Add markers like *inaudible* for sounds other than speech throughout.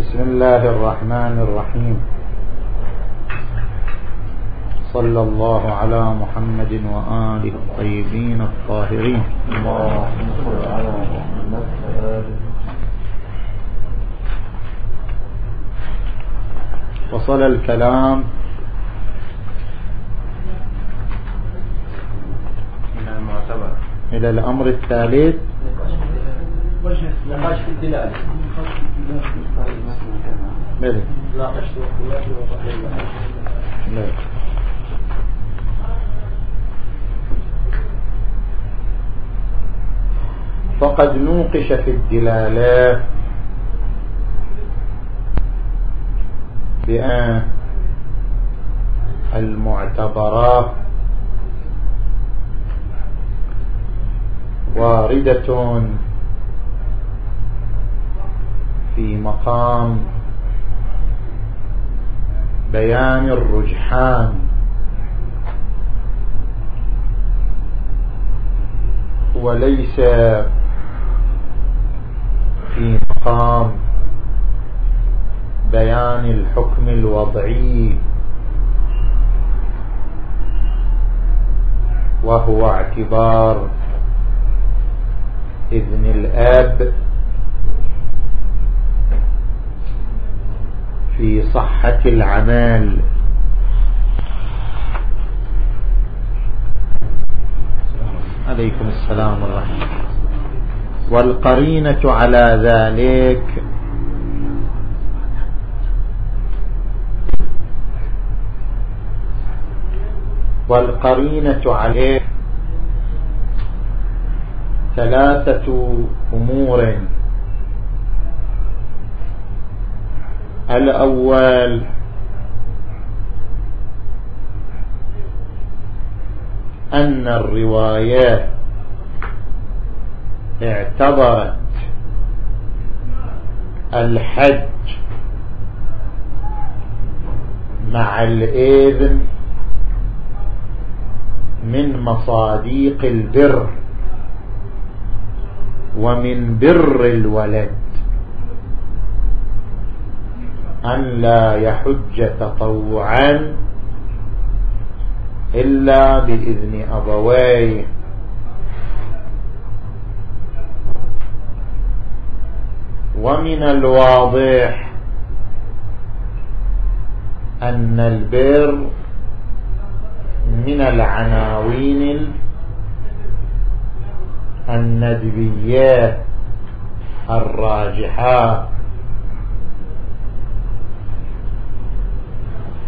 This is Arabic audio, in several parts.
بسم الله الرحمن الرحيم. صلى الله على محمد وآله الطيبين الطاهرين. اللهم صل على محمد وصل الكلام إلى الأمر الثالث. نقاش في الدلالة بلي ناقش لا. فقد نوقش في الدلالات بأن المعتبرات واردة في مقام بيان الرجحان. وليس في مقام بيان الحكم الوضعي. وهو اعتبار إذن الآب في صحة العمل عليكم السلام ورحمة والقرينة على ذلك. والقرينة عليه ثلاثة أمور. الأول. أن الروايات اعتبرت الحج مع الإذن من مصاديق البر ومن بر الولد. أن لا يحج تطوعا إلا بإذن أبويه. ومن الواضح أن البر من العناوين الندبيات الراجحات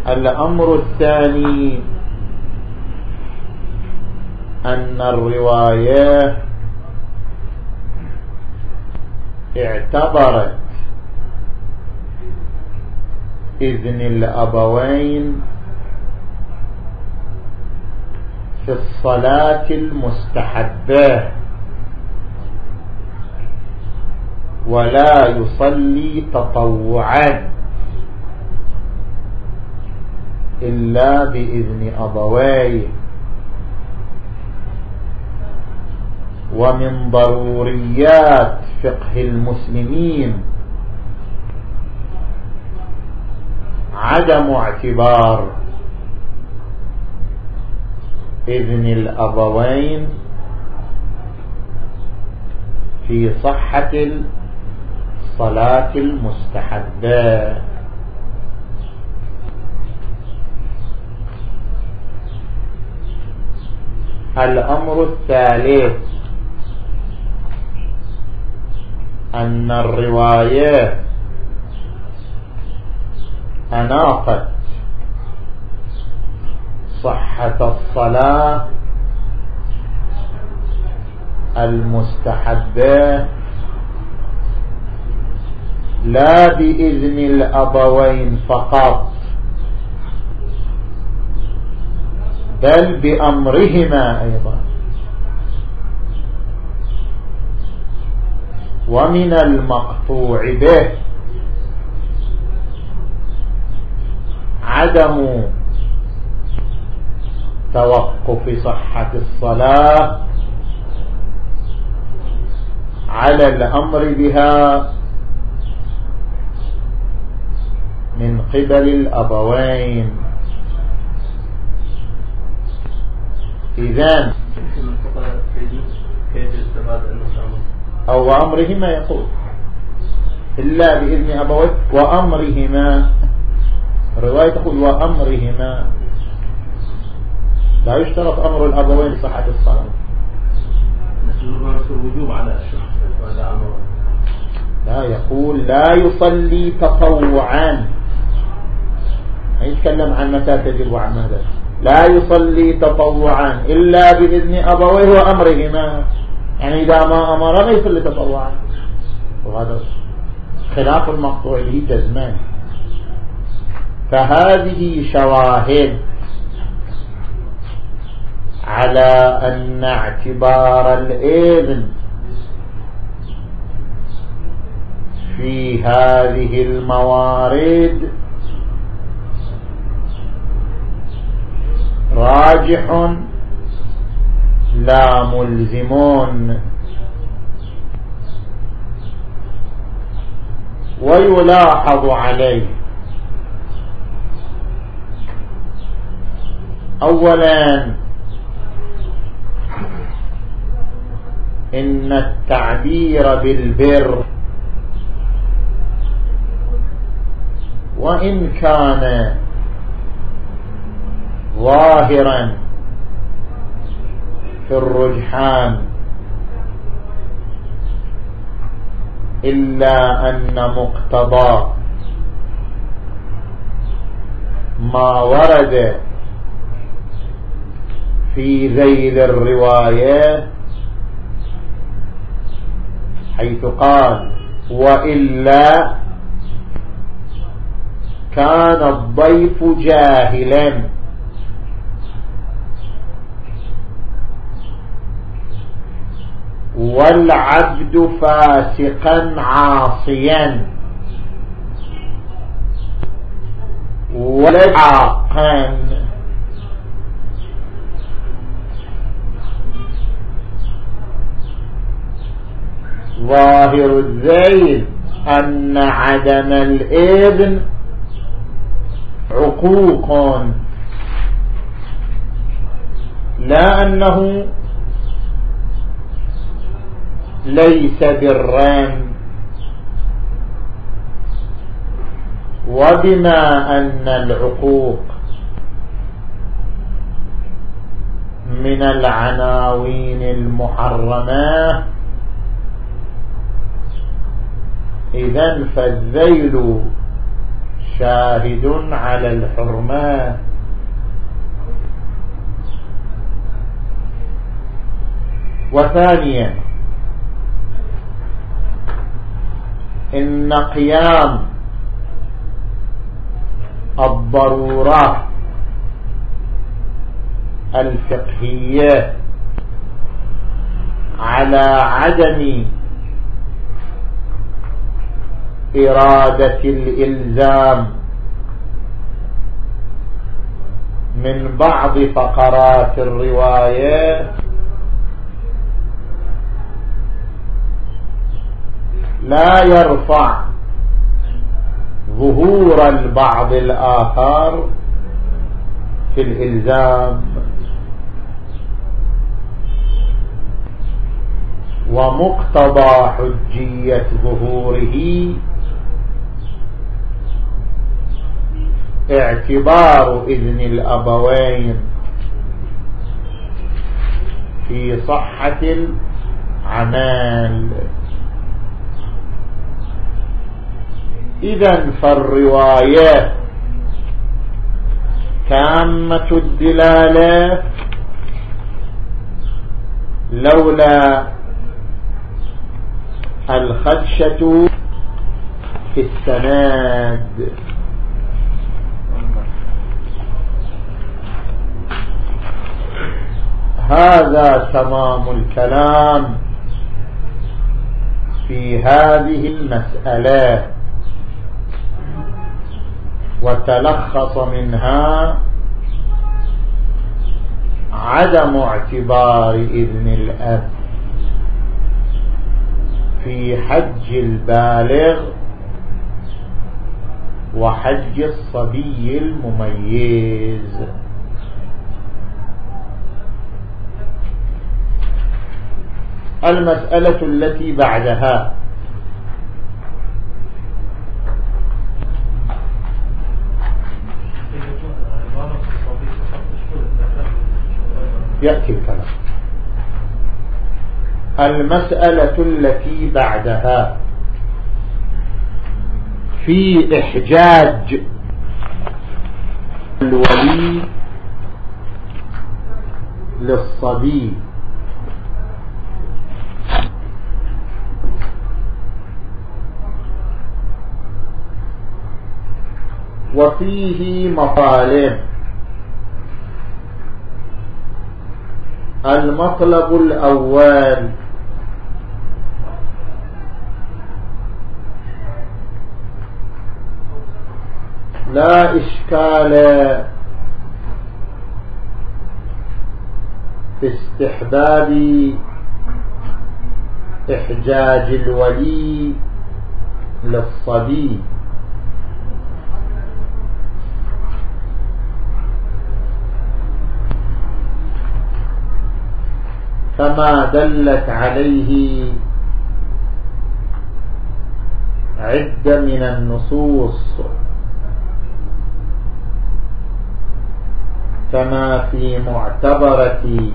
الأمر الثاني أن الرواية اعتبرت إذن الأبوين في الصلاة المستحبة ولا يصلي تطوعا. إلا بإذن أبويه. ومن ضروريات فقه المسلمين عدم اعتبار إذن الأبوين في صحة الصلاة المستحبة. الأمر الثالث. أن الروايات أناقت صحة الصلاة المستحبة لا بإذن الأبوين فقط. بل بأمرهما أيضا. ومن المقطوع به عدم توقف صحة الصلاة على الأمر بها قبل الأبوين. إذن أو وأمرهما يقول. إلا بإذن أبويه وأمرهما. الرواية تقول وأمرهما. لا يشترط أمر الأبوين لصحة الصلاة. الوجوب على الشخص لا يقول لا يصلي تطوعا. يتكلم عن متى تجب وعن ماذا. لا يصلي تطوعا إلا بإذن أبويه وأمرهما. يعني إذا ما أمر ما يصلي تطوعا. وهذا خلاف المقطوع به جزمان. فهذه شواهد على أن اعتبار الإذن في هذه الموارد راجح لا ملزمون ويلاحظ عليه. اولا إن التعبير بالبر وإن كان ظاهرا في الرجحان. إلا أن مقتضى ما ورد في ذيل الرواية حيث قال وإلا كان الضيف جاهلا. والعبد فاسقا عاصيا. ولعاقا. ظاهر الذيل أن عدم الإذن عقوق. لا أنه ليس برا وبما أن العقوق من العناوين المحرمة إذا فالذيل شاهد على الحرمات وثانيا إن قيام الضرورات الفقهية على عدم إرادة الإلزام من بعض فقرات الرواية لا يرفع ظهور البعض الآخر في الإلزام. ومقتضى حجية ظهوره اعتبار إذن الأبوين في صحة العمال. إذا فالرواية تامة الدلالة لولا الخدشة في السناد. هذا تمام الكلام في هذه المسألة. وتلخص منها عدم اعتبار إذن الأب في حج البالغ وحج الصبي المميز. المسألة التي بعدها يأتي الكلام. المسألة التي بعدها. في إحجاج الولي للصبي. وفيه مطالب. المطلب الأول. لا إشكال في استحباب إحجاج الولي للصبي. كما دلت عليه عدة من النصوص. كما في معتبرة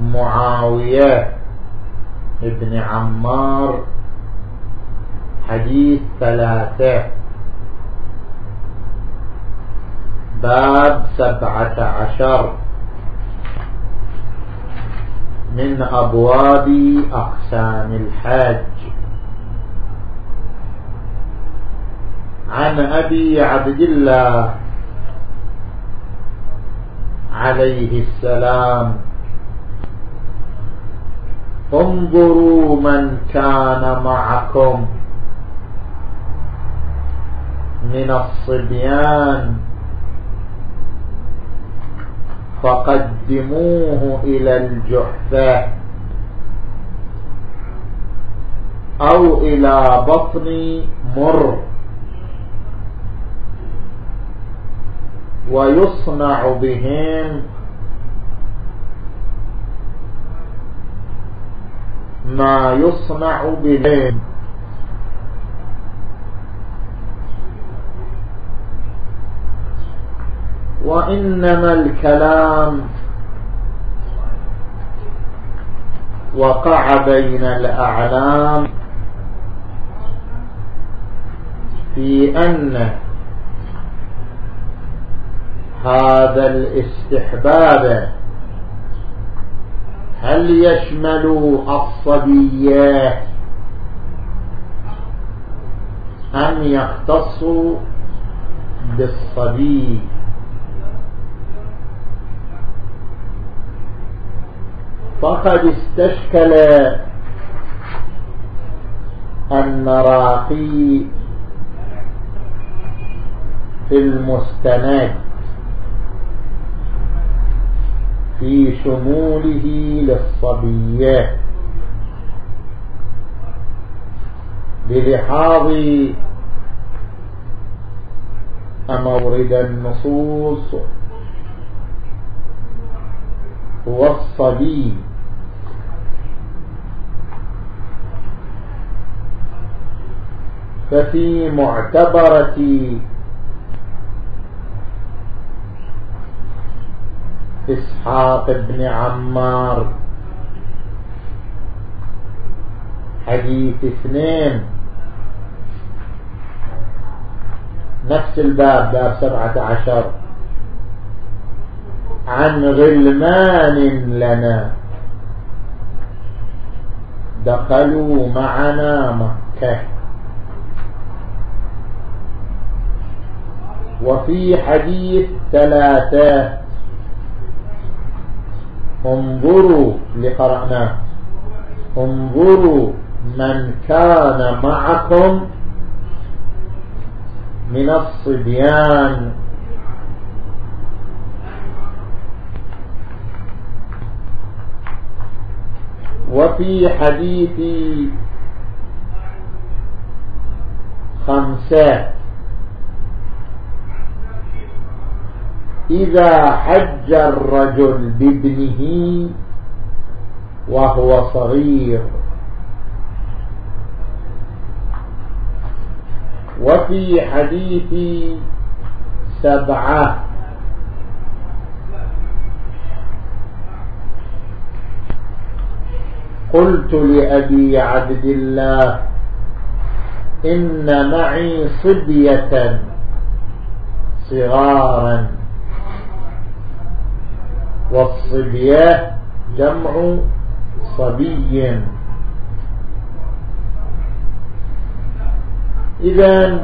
معاوية ابن عمار حديث ثلاثة. باب سبعة عشر. من أبواب أقسام الحج عن أبي عبد الله عليه السلام انظروا من كان معكم من الصبيان فقدموه إلى الجحفة أو إلى بطن مر. ويصنع بهم ما يصنع بهم. وإنما الكلام وقع بين الأعلام في أن هذا الاستحباب هل يشمل الصبية أم يختص بالصبي؟ فقد استشكل النراقي في المستند في شموله للصبية بلحاظ مورد النصوص هو ففي معتبرة إسحاق بن عمار. حديث اثنين. نفس الباب باب سبعة عشر. عن غلمان لنا. دخلوا معنا مكة. وفي حديث ثلاثة. انظروا لقرأناه انظروا من كان معكم من الصبيان. وفي حديث خمسة. إذا حج الرجل بابنه وهو صغير. وفي حديث سبعة. قلت لأبي عبد الله إن معي صبية صغارا. والصبية جمع صبي. إذا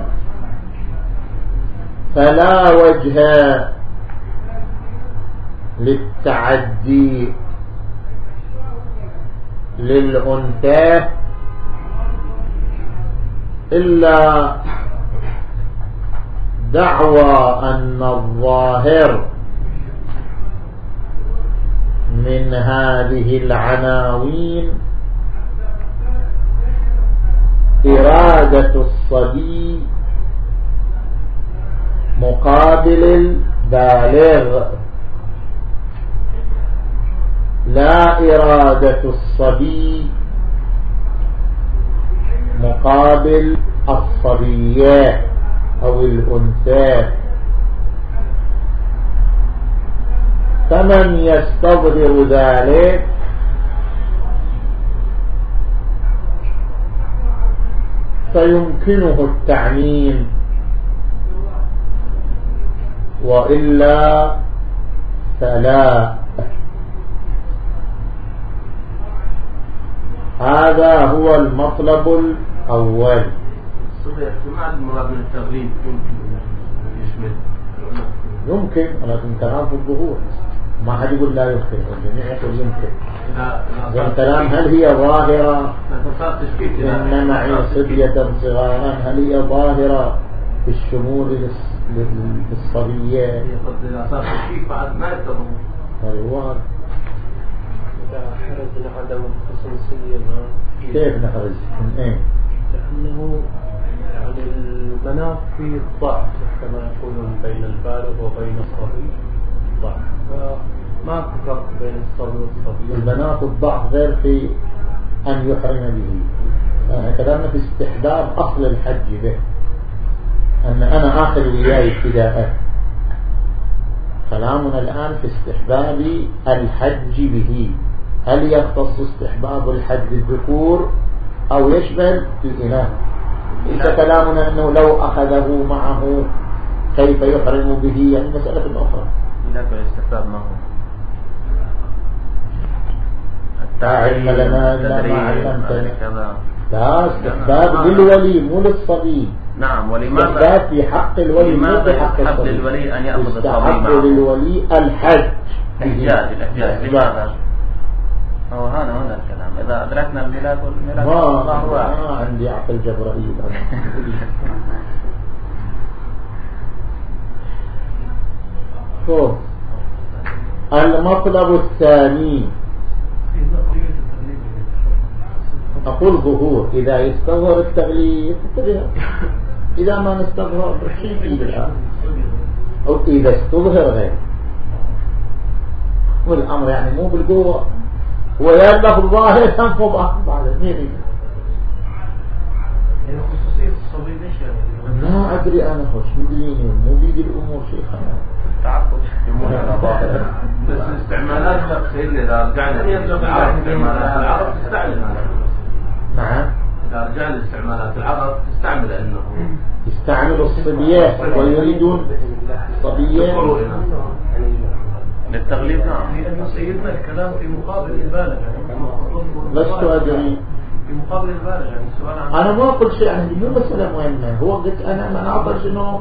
فلا وجه للتعدي للأنثى إلا دعوى أن الظاهر من هذه العناوين إرادة الصبي مقابل البالغ. لا إرادة الصبي مقابل الصبية أو الأنثى. فمن يستظهر ذلك فيمكنه التعميم وإلا فلا. هذا هو المطلب الأول. احتمال المراد من التغليب يمكن يشمل. يمكن ولكن كلام في الظهور. ما حد يقول لا يمكن الجميع يقول يمكن. الكلام هل هي ظاهرة؟ إن معي صبية صغارا هل هي ظاهرة في الشمول للصبية؟ إذا صار تشكيك بعد ما يتضم هذا. إذا حرزنا عدم الخصوصية كيف نخرج من أين؟ لأنه يعني المناط في ضعف كما يقولون بين البالغ وبين الصبي فما فرق بين الصبي والصبي البنات الضعف غير في أن يحرم به. يعني كلامنا في استحباب أصل الحج به. أن أنا آخذ وياي ابتداء. كلامنا الآن في استحباب الحج به. هل يختص استحباب الحج الذكور أو يشمل الإناث؟ ليس كلامنا أنه لو أخذه معه كيف يحرم به؟ يعني مسألة أخرى. لك الاستحباب ما هو لا علم لنا إلا ما علمتنا. لا استحباب للولي مو للصبي نعم ولماذا استحباب في حق الولي مو في حق الصبي. للولي أن يأخذ الصبي معه؟ للولي الحج. الإحجاج الإحجاج لماذا؟ هو هذا هنا الكلام. إذا أدركنا الميلاد والميلاد ما ما عندي عقل جبرائيل. شوف *laughs* المطلب الثاني. أقول ظهور إذا يستظهر التغليف إذا ما نستظهر شيء أو إذا استظهر غير. والأمر يعني مو بالقوة. هو يألف الظاهر تنفض بعد مين يعني خصوصية الصبي ليش يعني؟ لا أدري أنا خوش مدريني مو بيدي الأمور شيخنا. تعقل يمون على ظاهر. بس الاستعمالات سيدنا إذا رجعنا استعمالات العرب تستعمل. هذا نعم. إذا رجعنا لاستعمالات العرب تستعمل إنه يستعملوا الصبيات ويريدون وإناث. للتغليب نعم. سيدنا الكلام في مقابل البالغ يعني لست أدري. في مقابل البالغ يعني السؤال عن أنا ما أقول شيء عندي مو مسألة مهمة. هو قلت أنا مناظر شنو.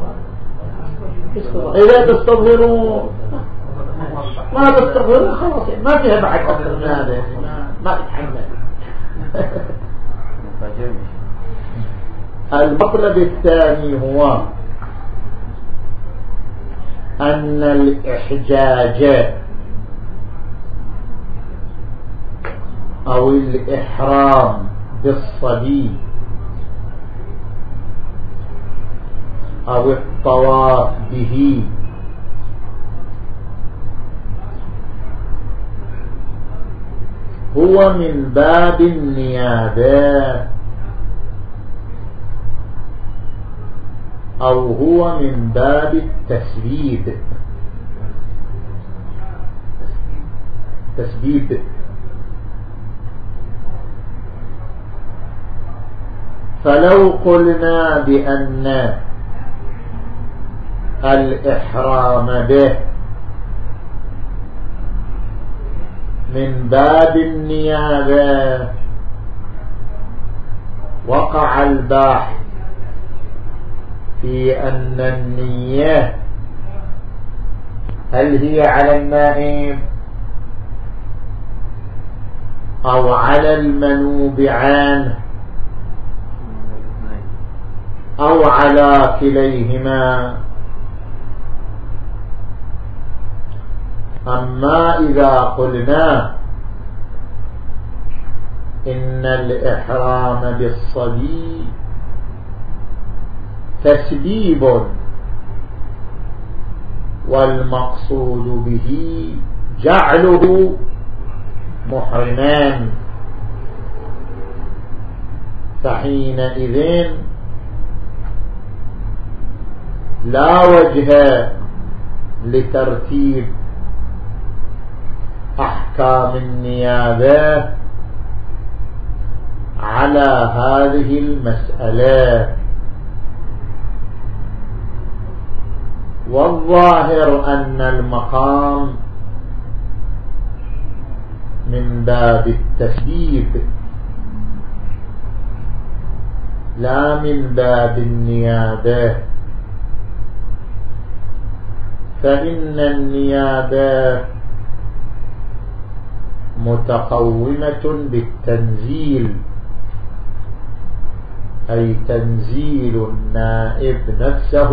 إذا تستظهروا ما تستظهروا خلاص يعني ما فيها بعد أكثر من هذا. ما, ما فجميل *laughs* المطلب الثاني هو أن الإحجاج أو الإحرام بالصبي أو الطواف به هو من باب النيابات أو هو من باب التسبيب. تسبيب. فلو قلنا بأن الإحرام به من باب النيابة. وقع الباحث في أن النية هل هي على النائم أو على المنوب عنه أو على كليهما؟ أما إذا قلنا إن الإحرام بالصبي تسبيب والمقصود به جعله محرمان فحينئذ لا وجه لترتيب أحكام النيابة على هذه المسألة. والظاهر أن المقام من باب التسديد لا من باب النيابة. فإن النيابة متقومة بالتنزيل أي تنزيل النائب نفسه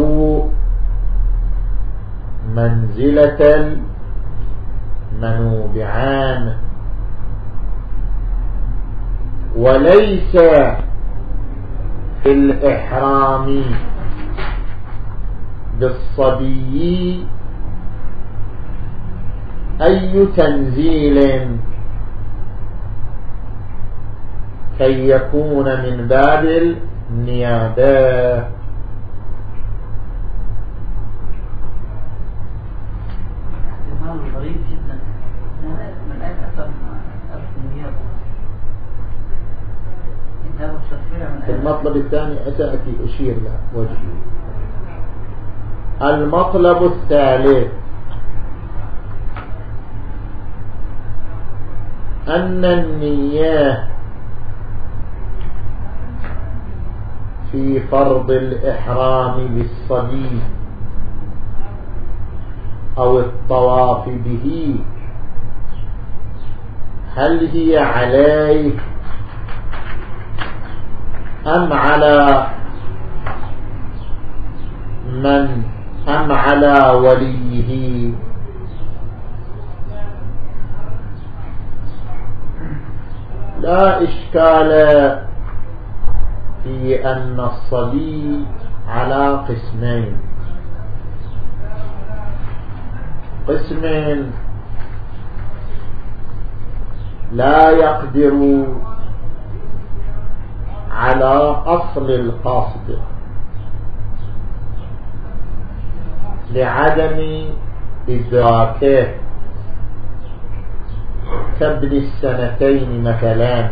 منزلة المنوبعان. وليس في الإحرام بالصبي أي تنزيل كي يكون من باب النيابة. المطلب الثاني أسأتي أشير له وجهي المطلب الثالث. أن النية في فرض الإحرام بالصبي أو الطواف به. هل هي عليك أم على من؟ أم على وليه؟ لا إشكال في أن الصبي على قسمين. قسم لا يقدر على أصل القصد لعدم إدراكه كابن السنتين مثلا.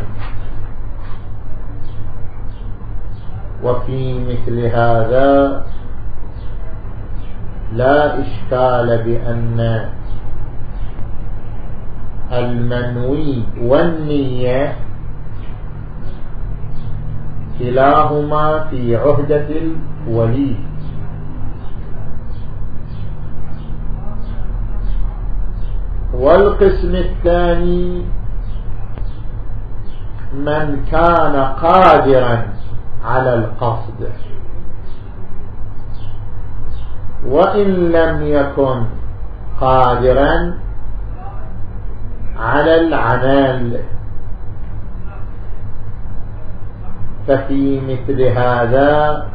وفي مثل هذا لا إشكال بأن المنوي والنية كلاهما في عهدة الولي. والقسم الثاني من كان قادرا على القصد. وإن لم يكن قادرا على العمل ففي مثل هذا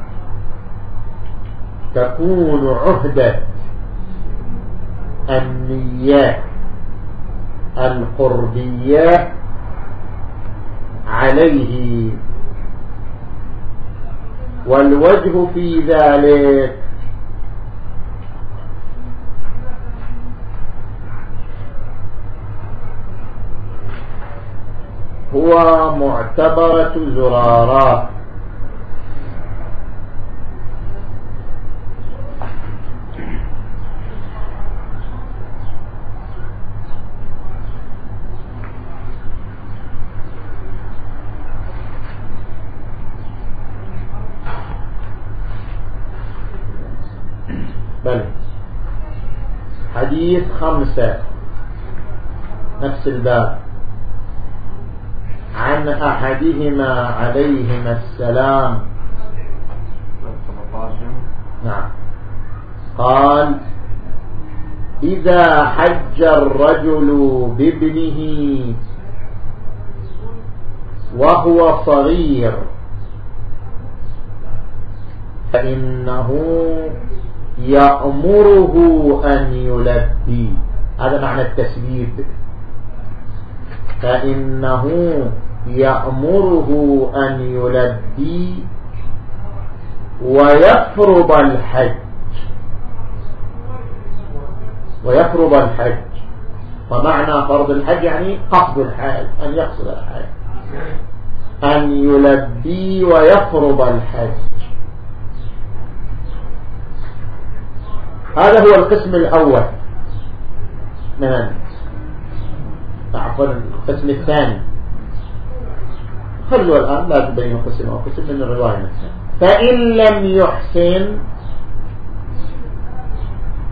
تكون عهدة النية القربية عليه والوجه في ذلك. هو معتبرة زرارات بل حديث خمسة نفس الباب. عن أحدهما عليهما السلام. نعم. قال إذا حج الرجل بابنه وهو صغير فإنه يأمره أن يلبي. هذا معنى التسبيب. فإنه يأمره أن يلبي ويفرض الحج. ويفرض الحج. ومعنى فرض الحج يعني قصد الحج أن يقصد الحج أن يلبي ويفرض الحج. هذا هو القسم الأول. من عفوا القسم الثاني. خلوا الآن لا تبين قسم أو قسم من الرواية نفسها. فإن لم يحسن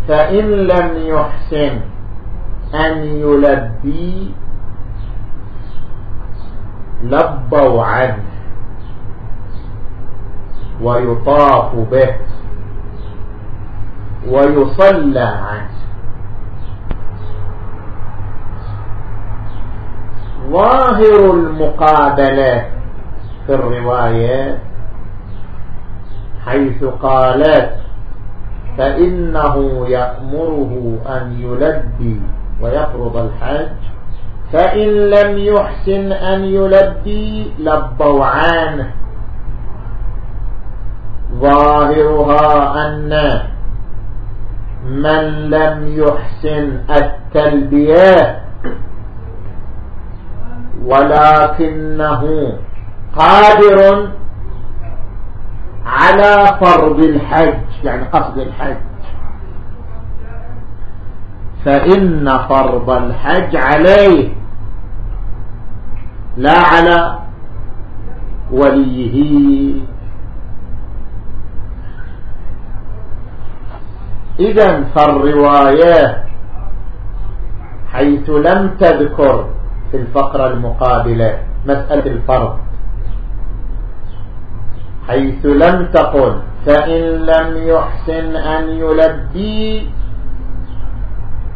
فإن لم يحسن أن يلبي لبوا عنه ويطاف به. ويصلى عنه ظاهر المقابلة في الرواية حيث قالت فإنه يأمره أن يلبي ويفرض الحج فإن لم يحسن أن يلبي لبوا عنه. ظاهرها أن من لم يحسن التلبية ولكنه قادر على فرض الحج يعني قصد الحج. فإن فرض الحج عليه لا على وليه. إذا فالرواية حيث لم تذكر في الفقرة المقابلة مسألة الفرض. حيث لم تقل فإن لم يحسن أن يلبي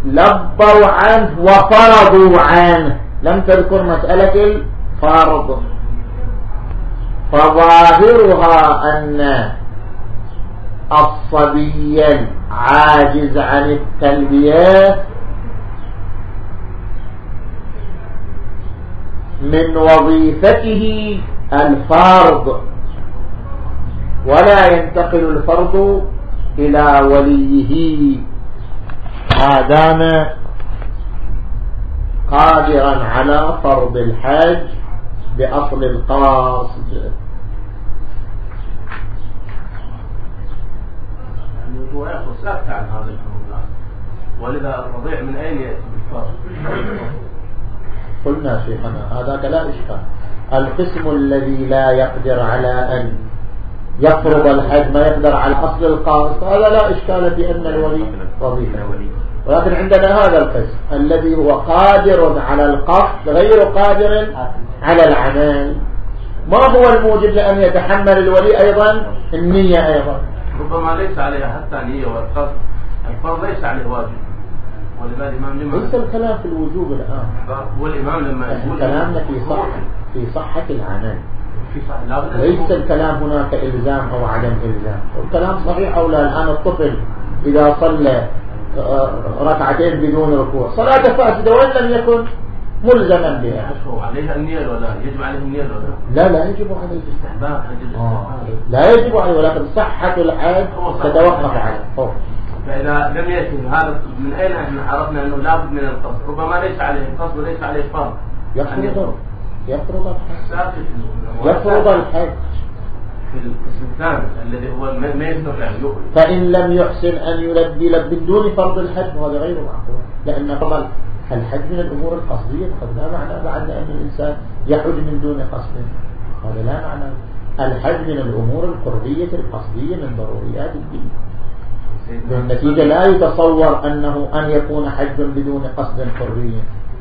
لبوا عنه وفرضوا عنه. لم تذكر مسألة الفرض. فظاهرها أن الصبي عاجز عن التلبية. من وظيفته الفرض. ولا ينتقل الفرض إلى وليه. ما دام قادرا على فرض الحج بأصل القاصد. الروايات ساكتة عن هذا الحروب ولذا الرضيع من أين يأتي بالفرق قلنا شيخنا هذا لا إشكال. القسم الذي لا يقدر على أن يفرض الحج ما يقدر على أصل القاصد هذا لا إشكال في أن الولي وظيفة ولكن عندنا هذا القسم الذي هو قادر على القصد غير قادر على العمل. ما هو الموجب لأن يتحمل الولي أيضا؟ النية أيضا. ربما ليس عليها حتى نية والقصد. الفرض ليس عليه واجب. ولذا الإمام لما ليس الكلام في الوجوب الآن. والإمام لما يقول كلامنا في صحة في صحة العمل ليس الكلام هناك إلزام أو عدم إلزام. الكلام صحيح أو لا. الآن الطفل إذا صلى آه، ركعتين بدون ركوع. صلاة فاسدة وإن لم يكن ملزما بها. عليها النيل ولا يجب عليه النيل ولا؟ لا لا يجب عليه استحباب آه. لا يجب عليه ولكن صحة الحج تتوقف عليه فإذا لم يتم هذا من أين إحنا عرفنا أنه لابد من القصد ربما ليس عليه قصد وليس عليه فرض يفرض يفرض الحج يفرض الحج في القسم الثاني الذي هو ما يستطيع فإن لم يحسن أن يلبي لب بدون فرض الحج وهذا غير معقول. لأن طبعا الحج من الأمور القصدية قد لا معنى بعد أن الإنسان يحج من دون قصد. هذا لا معنى الحج من الأمور القربية القصدية من ضروريات الدين. بالنتيجة لا يتصور أنه أن يكون حج بدون قصد قربي.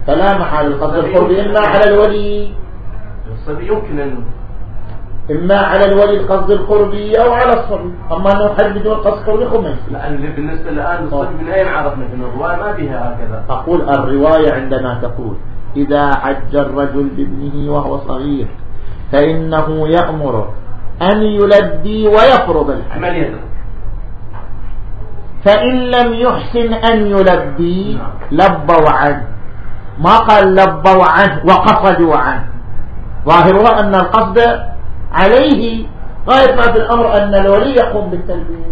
فلا محال القصد القربي إما على الولي. يمكن أن إما على الولي القصد القربي أو على الصبي. أما أنه حج بدون قصد قربي خمس لأن بالنسبة الآن الصبي من أين عرفنا في الرواية ما فيها هكذا؟ أقول الرواية عندما تقول إذا حج الرجل بابنه وهو صغير فإنه يأمر أن يلبي ويفرض الحج. فإن لم يحسن أن يلبي لبوا عنه ما قال لبوا عنه وقصدوا عنه ظاهرها أن القصد عليه غاية ما في الأمر أن الولي يقوم بالتلبية.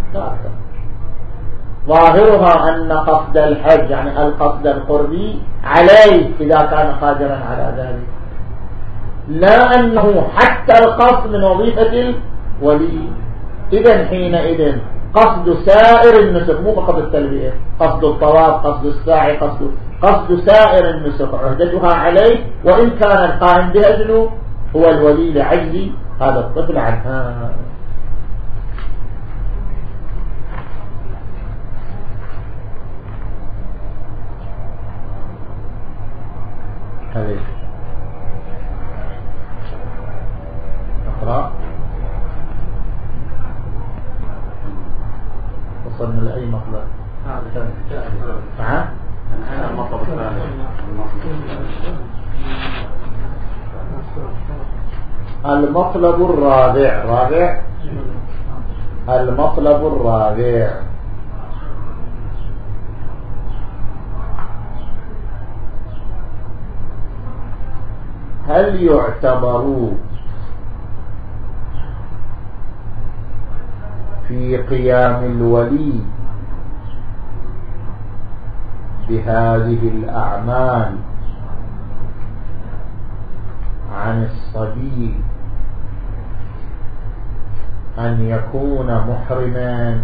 ظاهرها أن قصد الحج يعني القصد القربي عليه إذا كان قادرا على ذلك. لا أنه حتى القصد من وظيفة الولي. إذا حينئذ قصد سائر النسك مو فقط التلبية قصد الطواف قصد الساعي قصد قصد سائر النسك عهدتها عليه. وإن كان القائم بها هو الولي لعجز هذا الطفل عنها هذه أقرأ. وصلنا لأي مطلب؟ المطلب الثاني. المطلب الرابع. رابع؟ المطلب الرابع. هل يعتبر في قيام الولي بهذه الأعمال عن الصبي أن يكون محرما.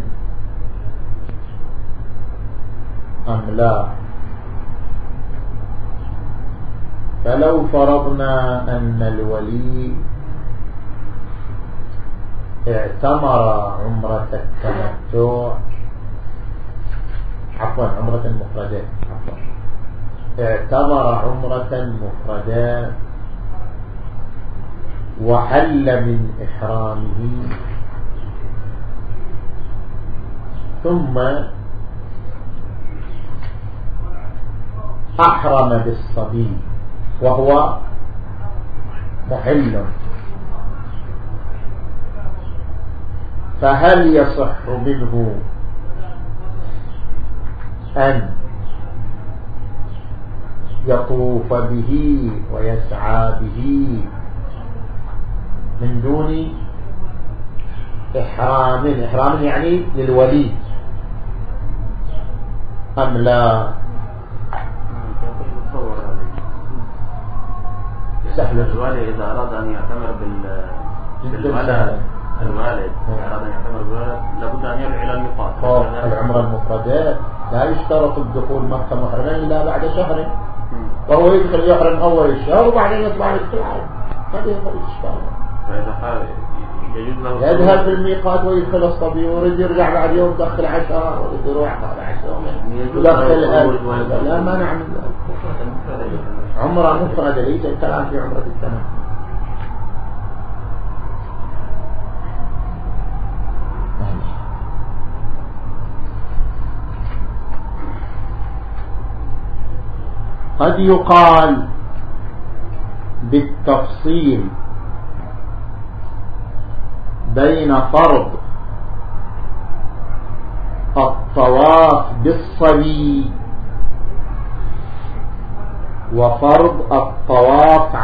أم لا؟ فلو فرضنا أن الولي اعتمر عمرة التمتع. عفوا عمرة المفردات عفوا. اعتمر عمرة المفردات وحل من إحرامه. ثم أحرم بالصبي وهو محل. فهل يصح منه أن يطوف به ويسعى به من دون إحرام. إحرام يعني للولي. أم لا؟ سهل الوالي إذا أراد أن يعتمر بالولد الوالد أراد أن يعتمر بالولد لابد أن يرجع إلى الميقات. العمرة المفردات لا يشترط الدخول مكة محرما إلا بعد شهر. وهو يدخل يحرم أول الشهر وبعدين يطلع للسلعة هذا هو الإشكال يذهب في الميقات ويدخل الصبي ويريد يرجع بعد يوم دخل عشرة ويريد يروح بعد عشرة يدخل ألف لا ما نعمل عمرة مفردة ليس الكلام في عمرة التمام. قد يقال بالتفصيل بين فرض الطواف بالصليب وفرض الطواف